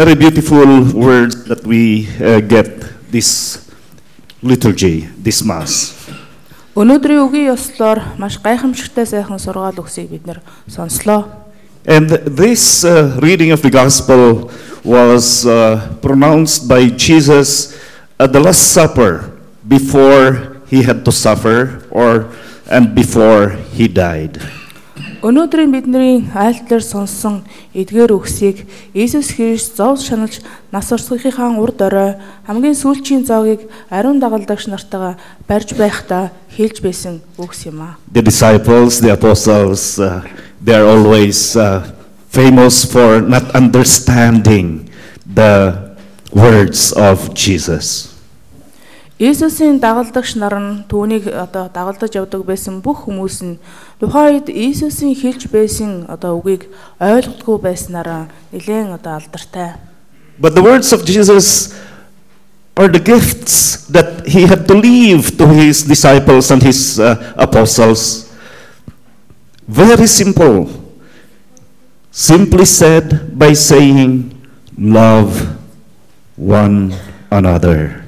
Very beautiful word that we uh, get this liturgy, this Mass. Өнөөдрийн үгийн ёслоор маш гайхамшигтай сайхан сургаал өгсөйг бид нэр сонслоо. And this uh, reading of the Gospel was uh, pronounced by Jesus at the Last Supper before he had to suffer or and before he died. Өнөөдрийн бидний айлтлаар сонссон эдгээр үгсийг Иесус Христ зов шаналж нас орсгийнхаа урд орой хамгийн сүүлчийн зоогийг ариун дагалдагч нартайгаа барьж байхдаа хэлж байсан үгс юм аа. The disciples, the apostles, uh, they're always uh, famous for not understanding the words of Jesus. Иесусийн дагалдагч нар нь түүнийг одоо дагалдаж явдаг байсан бүх хүмүүс нь тухайн үед Иесусийн хэлж байсан одоо үгийг ойлгодгүй байснараа нэлээд одоо алдартай. But the words of Jesus are the gifts that he had to leave to his disciples and his uh, apostles. Very simple. Simply said by saying, Love one another.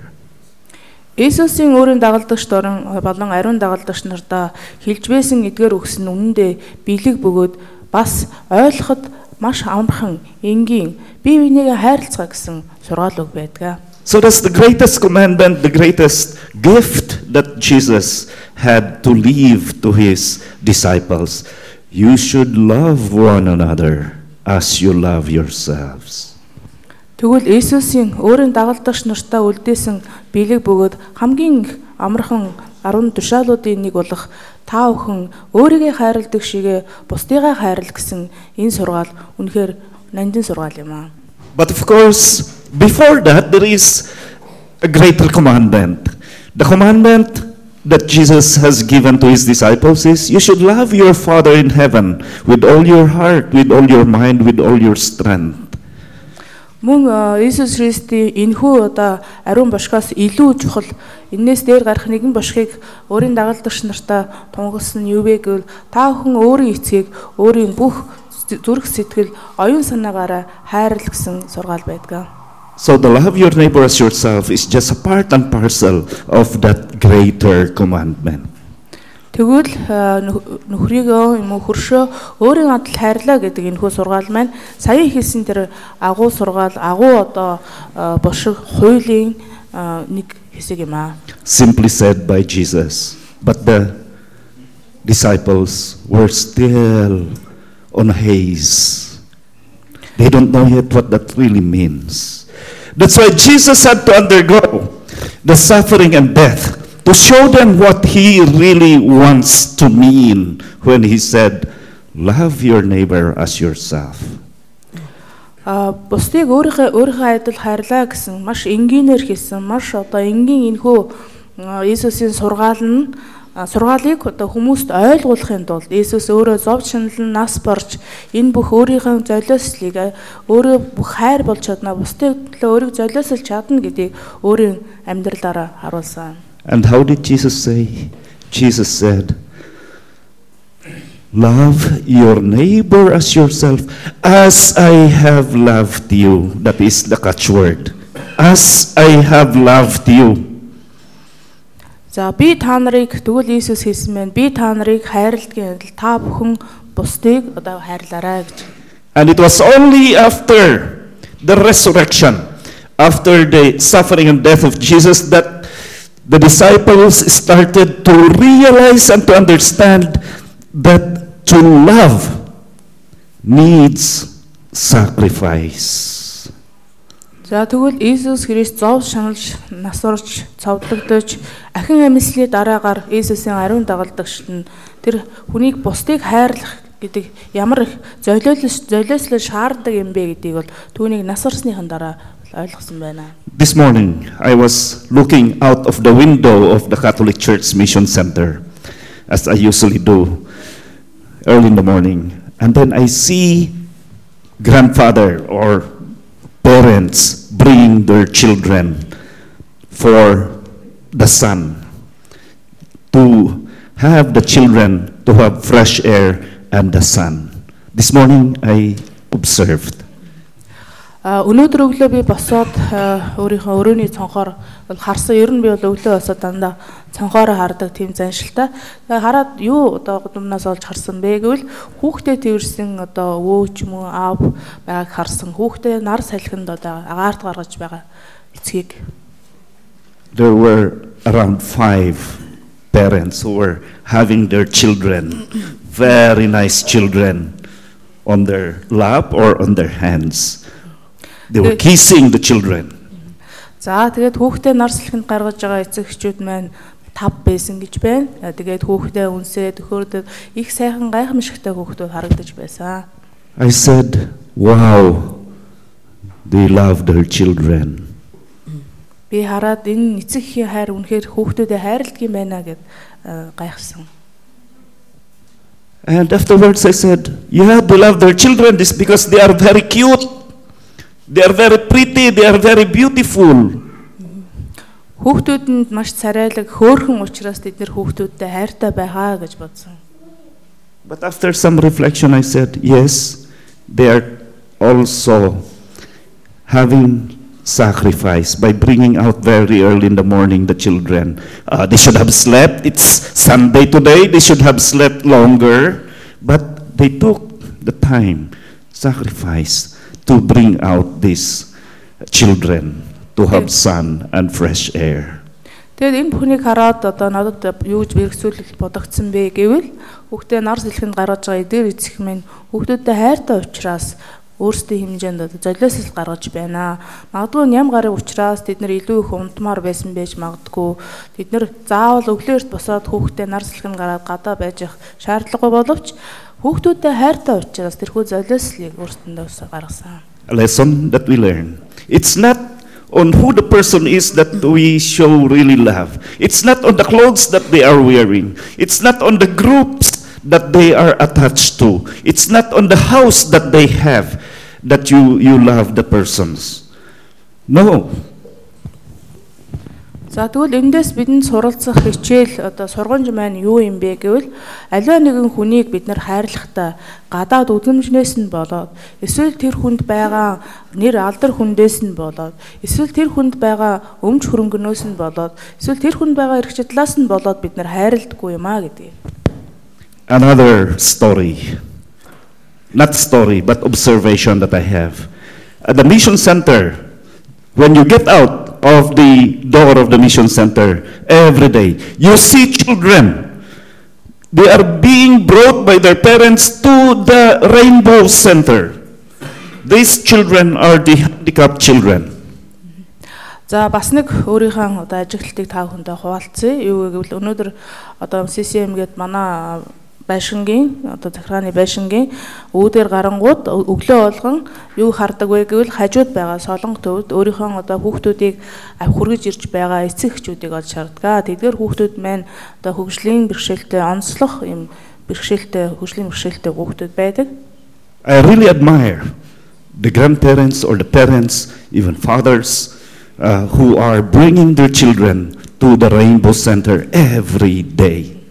Иесусийн өөрийн дагалдагч дорн болон ариун дагалдагч нартаа хэлж байсан эдгээр үгс нь үнэндээ бэлэг бөгөөд бас ойлгоход маш амархан, энгийн, бие бинийгээ хайрлцгаа гэсэн сургаал үг байдаг. So that's the greatest commandment, the greatest gift that Jesus had to leave to his disciples. You should love one another as you love yourselves. Тэгвэл Иесусийн өөрийн дагалдагч нартаа үлдээсэн бэлэг бөгөөд хамгийн амархан 10 тушаалуудын нэг болох та бүхэн өөрийгөө хайрладаг шигэ бусдыгаа хайрл гэсэн энэ сургаал үнэхээр нандин сургаал юм аа. But of course, before that, there is a greater commandment. The commandment that Jesus has given to his disciples is you should love your Father in heaven with all your heart, with all your mind, with all your strength. Мөн э, Иесус Христийн энэхүү одоо ариун бошгоос илүү чухал энээс дээр гарах нэгэн бошгийг өөрийн дагалдагч нартаа тунгалсан нь юу вэ гэвэл та бүхэн өөрийн эцгийг өөрийн бүх зүрх сэтгэл оюун санаагаараа хайрл гэсэн сургаал байдаг. So the love your neighbor as yourself is just a part and parcel of that greater commandment. Тэгвэл э, нөх- нөхрийгөө юм уу хөршөө өөрийн адил хайрлаа гэдэг энэ хүү сургаал маань сая хэлсэн тэр агуу сургаал агуу одоо э, бошиг хуулийн э, нэг хэсэг юм аа. Simply said by Jesus. But the disciples were still on haze. They don't know yet what that really means. That's why Jesus had to undergo the suffering and death to show them what he really wants to mean when he said, Love your neighbor as yourself. А бусдыг өөрийнхөө өөрийнхөө адил хайрлаа гэсэн маш энгийнээр хэлсэн маш одоо энгийн энхүү Иесусийн сургаал нь сургаалыг одоо хүмүүст ойлгуулахын тулд Иесус өөрөө зов шинэлэн нас барж энэ бүх өөрийнхөө золиослыг өөрөө бүх хайр болж чадна бусдыг төлөө өөрийг золиослж чадна гэдгийг өөрийн амьдралаараа харуулсан. And how did Jesus say? Jesus said, Love your neighbor as yourself, as I have loved you. That is the catchword. As I have loved you. За би та нарыг тэгвэл Иесус хэлсэн мэн би та нарыг хайрладгийн адил та бүхэн бусдыг одоо хайрлаарай гэж. And it was only after the resurrection, after the suffering and death of Jesus, that the disciples started to realize and to understand that to love needs sacrifice. За тэгвэл Иесус Христ зов шаналж нас орж цовдлогдож ахин амьслын дараагаар Иесусийн ариун дагалдагч нь тэр хүнийг бусдыг хайрлах гэдэг ямар их золиослол золиослол шаарддаг юм бэ гэдгийг бол түүнийг нас орсныхан дараа ойлгосон байна. This morning, I was looking out of the window of the Catholic Church Mission Center, as I usually do early in the morning. And then I see grandfather or parents bringing their children for the sun to have the children to have fresh air and the sun. This morning, I observed А өнөөдөр өглөө би босоод өөрийнхөө өрөөний цонхоор харсан ер нь би бол өглөө босоод дандаа цонхоороо хардаг тийм заншилтай. Тэгээ хараад юу одоо гудамнаас олж харсан бэ гэвэл хүүхдээ тэрсэн одоо өвөө ч юм уу аав байгааг харсан. Хүүхдээ нар салхинд одоо агаарт гаргаж байгаа эцгийг There were around five parents who were having their children, very nice children, on their lap or on their hands. They were kissing the children. За тэгээд хүүхдээ нар салхинд гаргаж байгаа эцэг эхчүүд маань тав байсан гэж байна. А, Тэгээд хүүхдээ үнсээ төхөөрдөд их сайхан гайхамшигтай хүүхдүүд харагдаж байсан. I said, Wow, they love their children. Би хараад энэ эцэг эхийн хайр үнэхээр хүүхдүүдэд хайрладаг юм байна гэд а, гайхсан. And afterwards I said, Yeah, they love their children this because they are very cute. They are very pretty, they are very beautiful. Хүүхдүүдэнд маш царайлаг хөөрхөн учраас тэд нэр хүүхдүүдтэй хайртай байгаа гэж бодсон. But after some reflection, I said, Yes, they are also having sacrifice by bringing out very early in the morning the children. Uh, they should have slept. It's Sunday today. They should have slept longer. But they took the time, sacrifice, To bring out these children to have sun and fresh air. Тэгэд энэ бүхнийг хараад одоо надад юу гэж бэрхсүүлэл бодогдсон бэ гэвэл хүүхдээ нар сэлхэнд гаргаж байгаа эдгээр эцэг минь хүүхдүүдтэй хайртай учраас өөрсдийн хэмжээнд одоо золиослол гаргаж байна. Магадгүй ням гарын учраас тэд нар илүү их унтмаар байсан байж магадгүй. Тэд нар заавал өглөөрт босоод хүүхдээ нар сэлхэнд гараад гадаа байж явах шаардлагагүй боловч хүүхдүүдтэй хайртай учраас тэрхүү золиослыг өөрсдөндөө гаргасан. a lesson that we learn. It's not on who the person is that we show really love. It's not on the clothes that they are wearing. It's not on the groups that they are attached to. It's not on the house that they have that you, you love the persons. No. За тэгвэл эндээс бидэнд суралцах хичээл одоо сургамж маань юу юм бэ гэвэл аливаа нэгэн хүнийг бид нар хайрлахдаа гадаад үзмжнээс нь болоод эсвэл тэр хүнд байгаа нэр алдар хүндээс нь болоод эсвэл тэр хүнд байгаа өмч хөрөнгөнөөс нь болоод эсвэл тэр хүнд байгаа эрх чадлаас нь болоод бид нар хайрладаггүй юм а гэдэг. Another story. Not story, but observation that I have. At the mission center, when you get out of the door of the mission center every day, you see children. They are being brought by their parents to the Rainbow Center. These children are the handicapped children. За бас нэг өөрийнхөө одоо ажиглалтыг та бүхэндээ хуваалцъя. Юу гэвэл өнөөдөр одоо CCM гээд манай байшингийн одоо захиргааны байшингийн үүдээр гарангууд өглөө болгон юу хардаг вэ гэвэл хажууд байгаа солонго төвд өөрийнхөө одоо хүүхдүүдийг хүргэж ирж байгаа эцэг эхчүүдийг олж шаарддаг. Тэдгээр хүүхдүүд маань одоо хөгжлийн бэрхшээлтэй онцлог юм бэрхшээлтэй хөгжлийн бэрхшээлтэй хүүхдүүд байдаг. I really admire the grandparents or the parents, even fathers, uh, who are bringing their children to the Rainbow Center every day.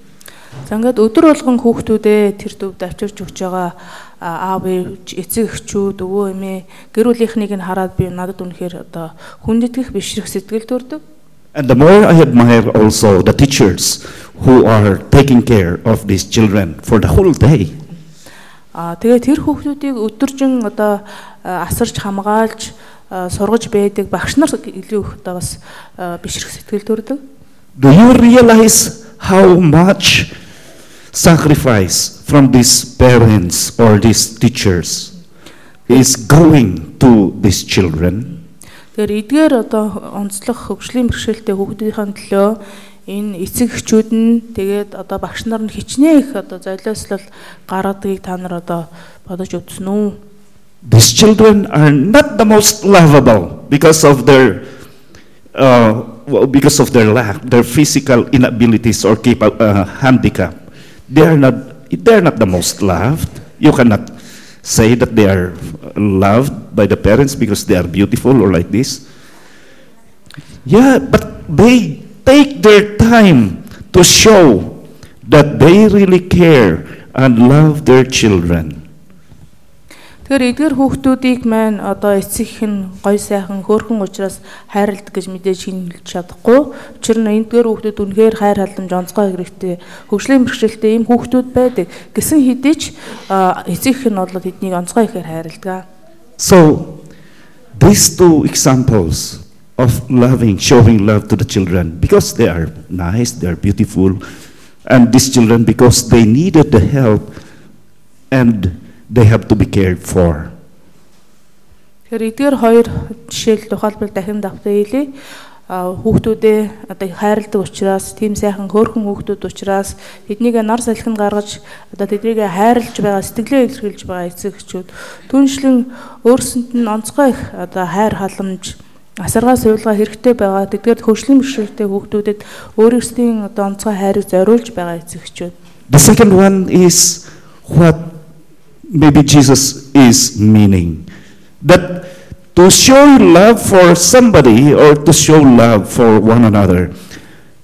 За ингээд өдөр болгон хүүхдүүдээ тэр төвд авчирч өгч байгаа аав эцэг эхчүүд өвөө эмээ гэр бүлийнхнийг нь хараад би надад үнэхээр одоо хүндэтгэх бишрэх сэтгэл төрдөг. And the more I admire also the teachers who are taking care of these children for the whole day. А тэгээ тэр хүүхдүүдийг өдөржин одоо а, асарч хамгаалж сургаж байдаг багш нар илүү их одоо бас бишрэх сэтгэл төрдөг. Do you realize how much sacrifice from these parents or these teachers is going to these children? Тэгэхээр эдгээр одоо онцлог хөгжлийн бэрхшээлтэй хүүхдийн төлөө энэ эцэг эхчүүд нь тэгээд одоо багш нар нь хичнээн их одоо золиослол гаргадгийг та нар одоо бодож үзсэн үү? These children are not the most lovable because of their uh, well, because of their lack, their physical inabilities or capa- uh, handicap. They are not they are not the most loved. You cannot say that they are loved by the parents because they are beautiful or like this. Yeah, but they take their time to show that they really care and love their children. Тэгэхээр эдгээр хүүхдүүдийг маань одоо эцэг нь гой сайхан хөөрхөн учраас хайрладаг гэж мэдээж шинэлж чадахгүй. Учир нь эдгээр хүүхдүүд үнэхээр хайр халамж онцгой хэрэгтэй хөгжлийн бэрхшээлтэй ийм хүүхдүүд байдаг. Гэсэн хэдий ч эцэг нь бол тэднийг онцгой ихээр хайрладаг. So these two examples of loving, showing love to the children because they are nice, they are beautiful, and these children because they needed the help and they have to be cared for. Тэгэхээр эдгээр хоёр жишээл тухайлбал дахин давтаа хэлье. хүүхдүүдээ одоо хайрладаг учраас тийм сайхан хөөрхөн хүүхдүүд учраас тэднийг нар салхинд гаргаж одоо тэднийг хайрлаж байгаа сэтгэлээ илэрхийлж байгаа эцэгчүүд түншлэн өөрсөнд нь онцгой их одоо хайр халамж асаргаа сувилгаа хэрэгтэй байгаа тэдгээр хөгжлийн бэрхшээлтэй хүүхдүүдэд өөрөөсийн одоо онцгой хайрыг зориулж байгаа эцэгчүүд The second one is what maybe Jesus is meaning. That to show love for somebody or to show love for one another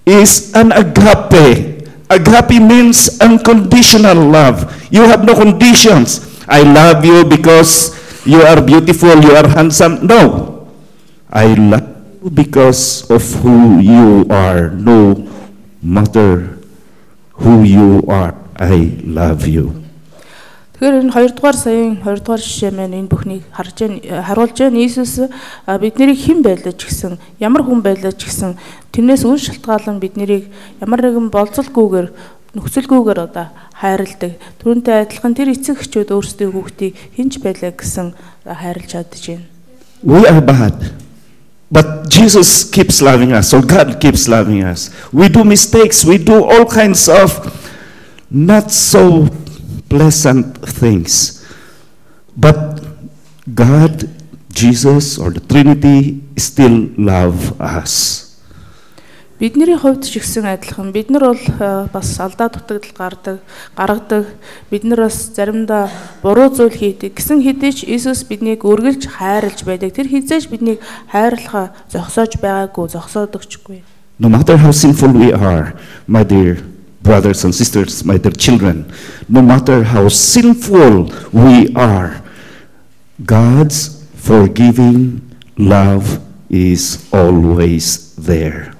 is an agape. Agape means unconditional love. You have no conditions. I love you because you are beautiful, you are handsome. No. I love you because of who you are. No matter who you are, I love you. Тэгэхээр энэ 2 дугаар саяын 2 дугаар жишээ маань энэ бүхнийг харж байна харуулж байна. Иесус биднийг хэн байлаа ч гэсэн ямар хүн байлаа ч гэсэн тэрнээс үн шалтгаалan биднийг ямар нэгэн болцолгүйгээр нөхцөлгүйгээр одоо хайрладаг. Түүнтэй адилхан тэр эцэг эхчүүд өөрсдийн хүүхдийг хинч байлаа гэсэн хайрлаж чадж байна. We are bad. But Jesus keeps loving us, or God keeps loving us. We do mistakes, we do all kinds of not so pleasant things. But God, Jesus, or the Trinity still love us. Бидний хувьд ч ихсэн адилхан бид нар бол бас алдаа дутагдал гардаг, гаргадаг. Бид нар бас заримдаа буруу зүйл хийдэг. Гэсэн хэдий ч Иесус биднийг үргэлж хайрлаж байдаг. Тэр хизээж биднийг хайрлахаа зогсоож байгаагүй, зогсоодогчгүй. No matter how sinful we are, my dear brothers and sisters, my dear children, no matter how sinful we are, God's forgiving love is always there.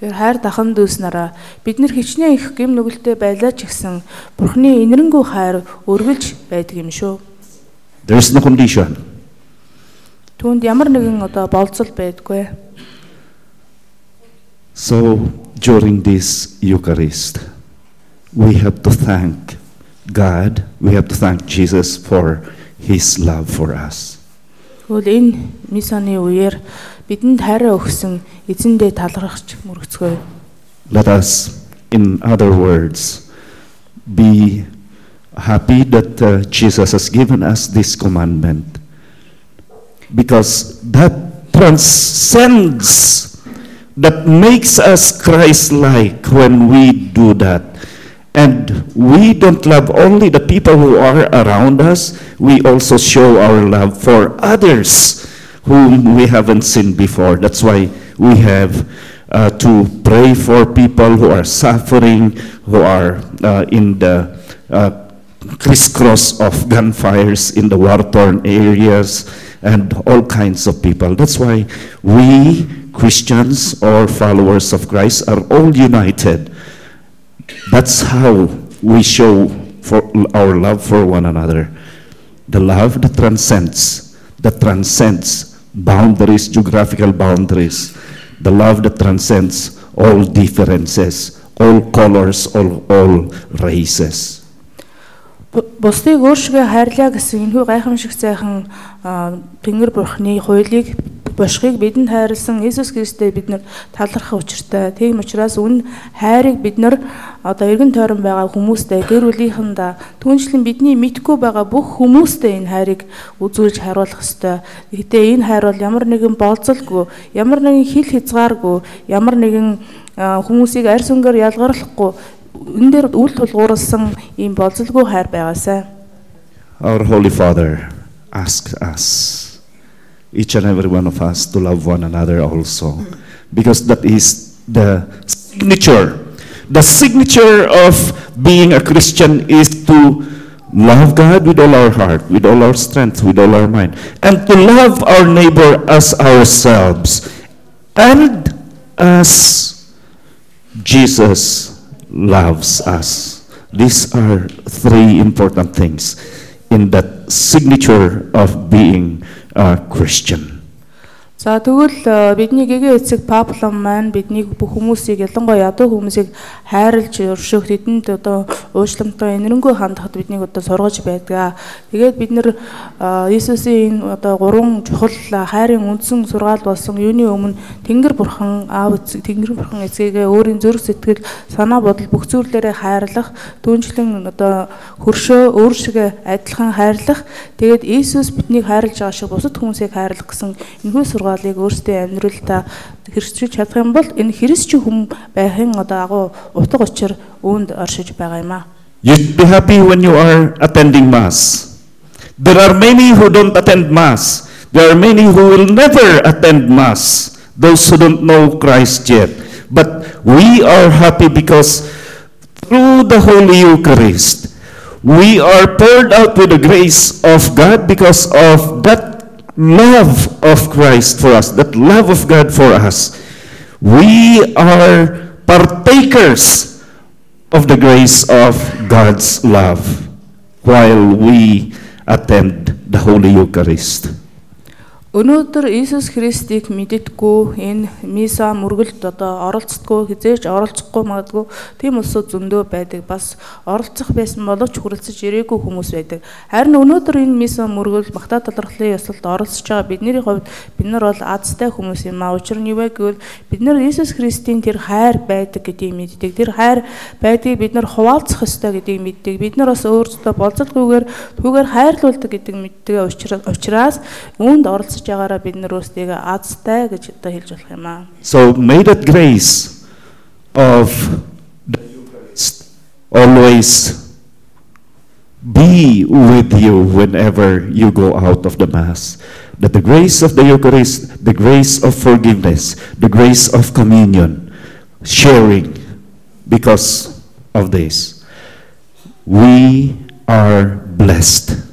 Тэгэхээр хайр дахан дүүснараа бид нар хичнээн их гэм нүгэлтэй байлаа ч гэсэн Бурхны инэрэнгүү хайр өргөж байдаг юм шүү. There is no condition. Түүнд ямар нэгэн одоо болцол байдгүй. So during this Eucharist, we have to thank God, we have to thank Jesus for his love for us. Тэгвэл энэ мисаны үеэр бидэнд хайраа өгсөн эзэндээ талархаж мөргөцгөө. Let us, in other words, be happy that uh, Jesus has given us this commandment because that transcends that makes us Christ like when we do that. And we don't love only the people who are around us, we also show our love for others whom we haven't seen before. That's why we have uh, to pray for people who are suffering, who are uh, in the uh, crisscross of gunfires in the war-torn areas, and all kinds of people. That's why we Christians or followers of Christ are all united. That's how we show for our love for one another. The love that transcends, that transcends boundaries, geographical boundaries. The love that transcends all differences, all colors, all, all races. Бусдыг өөршгөө хайрлаа гэсэн энэхүү гайхамшиг сайхан Тэнгэр бурхны хуулийг бошхыг бидэнд хайрлсан Иесус Христтэй бид нар талархах учиртай. Тийм учраас үн хайрыг бид нар одоо эргэн тойрон байгаа хүмүүстэй гэр бүлийнхэндээ түншлэн бидний мэдгүй байгаа бүх хүмүүстэй энэ хайрыг үзүүлж харуулах ёстой. Гэтэ энэ хайр бол ямар нэгэн болцолгүй, ямар нэгэн хил хязгааргүй, ямар нэгэн хүмүүсийг арьс өнгөөр ялгарлахгүй энэ дээр үл тулгуурласан ийм болцолгүй хайр байгаасай. Our Holy Father asks us each and every one of us to love one another also. Because that is the signature. The signature of being a Christian is to love God with all our heart, with all our strength, with all our mind, and to love our neighbor as ourselves, and as Jesus loves us. These are three important things in that signature of being a Christian. За тэгвэл э, бидний гэгээ эцэг Паблон маань биднийг бүх хүмүүсийг ялангуяа ядуу хүмүүсийг хайрлж өршөөх тэдэнд одоо уушламтай энэрэнгүй хандахад биднийг одоо сургаж байдаг. Тэгээд бид нэр Иесусийн энэ одоо гурван чухал хайрын үндсэн сургаал болсон юуны өмнө Тэнгэр бурхан аав эцэг Тэнгэр бурхан эцгээгээ өөрийн зүрх сэтгэл санаа бодол бүх зүйлээрээ хайрлах, түнчлэн одоо хөршөө өөр шиг адилхан хайрлах. Тэгээд Иесус биднийг хайрлаж байгаа шиг бусад хүмүүсийг хайрлах гэсэн энэхүү сургаал сургаалыг өөрсдөө амьдралдаа хэрэгжүүлж чадах юм бол энэ христч хүм байхын одоо агуу утга учир үүнд оршиж байгаа юм аа. You'd be happy when you are attending Mass. There are many who don't attend Mass. There are many who will never attend Mass, those who don't know Christ yet. But we are happy because through the Holy Eucharist, we are poured out with the grace of God because of that love of Christ for us, that love of God for us. We are partakers of the grace of God's love while we attend the Holy Eucharist. Өнөөдөр Иесус Христийг мэддэггүй энэ миса мөргөлд одоо оролцдоггүй хизээж оролцохгүй магадгүй тийм улсууд зөндөө байдаг бас оролцох байсан боловч хүрэлцэж ирээгүй хүмүүс байдаг. Харин өнөөдөр энэ миса мөргөл Багтаа талархлын ёслолд оролцож байгаа бидний хувьд бид нар бол азтай хүмүүс юм а. Учир нь юу вэ гэвэл бид нар Иесус Христийн тэр хайр байдаг гэдгийг мэддэг. Тэр хайр байдгийг бид нар хуваалцах ёстой гэдгийг мэддэг. Бид нар бас өөрсдөө болцолгүйгээр түүгээр хайрлуулдаг гэдэг мэддэг учраас үүнд оролцож оролцож байгаараа бид нар өөрсдийгөө азтай гэж одоо хэлж болох юм аа. So may that grace of the Eucharist always be with you whenever you go out of the Mass. That the grace of the Eucharist, the grace of forgiveness, the grace of communion, sharing, because of this, we are blessed.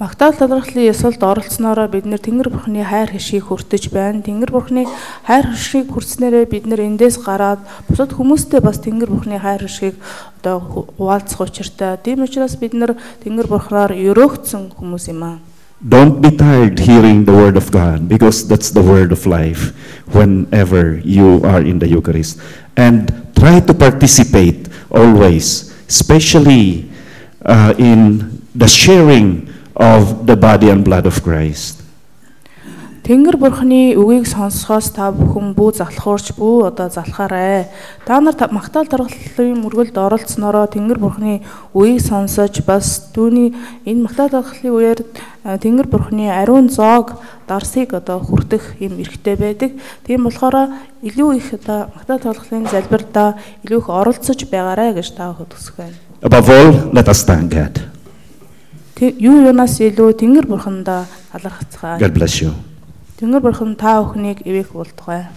Магтаал талархлын ёсолд оролцсноороо бид нэр Тэнгэр бурхны хайр хишгийг хүртэж байна. Тэнгэр бурхны хайр хишгийг хүртснээрээ бид нэр эндээс гараад бусад хүмүүстэй бас Тэнгэр бурхны хайр хишгийг одоо хуваалцах учиртай. Тийм учраас бид нэр Тэнгэр бурхнаар өрөөгдсөн хүмүүс юм аа. Don't be tired hearing the word of God because that's the word of life whenever you are in the Eucharist. And try to participate always, especially uh, in the sharing of the body and blood of Christ. Тэнгэр бурхны үгийг сонсохоос та бүхэн бүү залхуурч бүү одоо залхаарай. Та нар магтаал тархлын мөргөлд оролцсноороо Тэнгэр бурхны үгийг сонсож бас түүний энэ магтаал тархлын үеэр Тэнгэр бурхны ариун зоог дарсыг одоо хүртэх юм эрхтэй байдаг. Тийм болохоор илүү их одоо магтаал тархлын залбирдаа илүү их оролцож байгаарай гэж та төсөх байна. Above all, let us thank God. Юу юунаас илүү Тэнгэр бурхандаа талархацгаая. God bless you. Тэнгэр бурхан та бүхнийг ивэх болтугай.